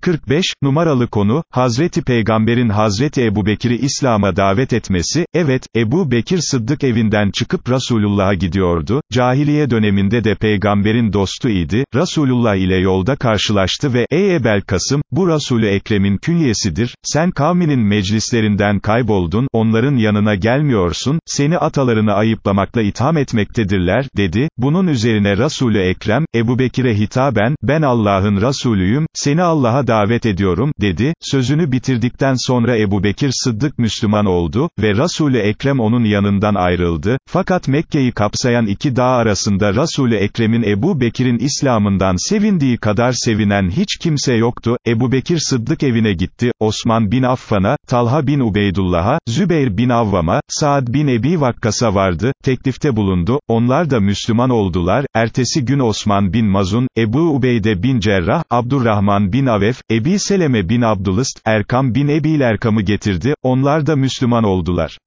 45, numaralı konu, Hazreti Peygamber'in Hazreti Ebu Bekir'i İslam'a davet etmesi, evet, Ebu Bekir Sıddık evinden çıkıp Resulullah'a gidiyordu, cahiliye döneminde de Peygamber'in dostu idi, Resulullah ile yolda karşılaştı ve, ey Ebel Kasım, bu Resul-ü Ekrem'in künyesidir, sen kavminin meclislerinden kayboldun, onların yanına gelmiyorsun, seni atalarını ayıplamakla itham etmektedirler, dedi, bunun üzerine Resul-ü Ekrem, Ebu Bekir'e hitaben, ben Allah'ın Resulüyüm, seni Allah'a davet ediyorum, dedi, sözünü bitirdikten sonra Ebu Bekir Sıddık Müslüman oldu, ve Resul-ü Ekrem onun yanından ayrıldı, fakat Mekke'yi kapsayan iki dağ arasında Resul-ü Ekrem'in Ebu Bekir'in İslam'ından sevindiği kadar sevinen hiç kimse yoktu, Ebu Bekir Sıddık evine gitti, Osman bin Affan'a, Talha bin Ubeydullah'a, Zübeyir bin Avvam'a, Saad bin Ebi Vakkas'a vardı, teklifte bulundu, onlar da Müslüman oldular, ertesi gün Osman bin Mazun, Ebu Ubeyde bin Cerrah, Abdurrahman bin Avef, Ebi Seleme bin Abdülist, Erkam bin Ebil Erkam'ı getirdi, onlar da Müslüman oldular.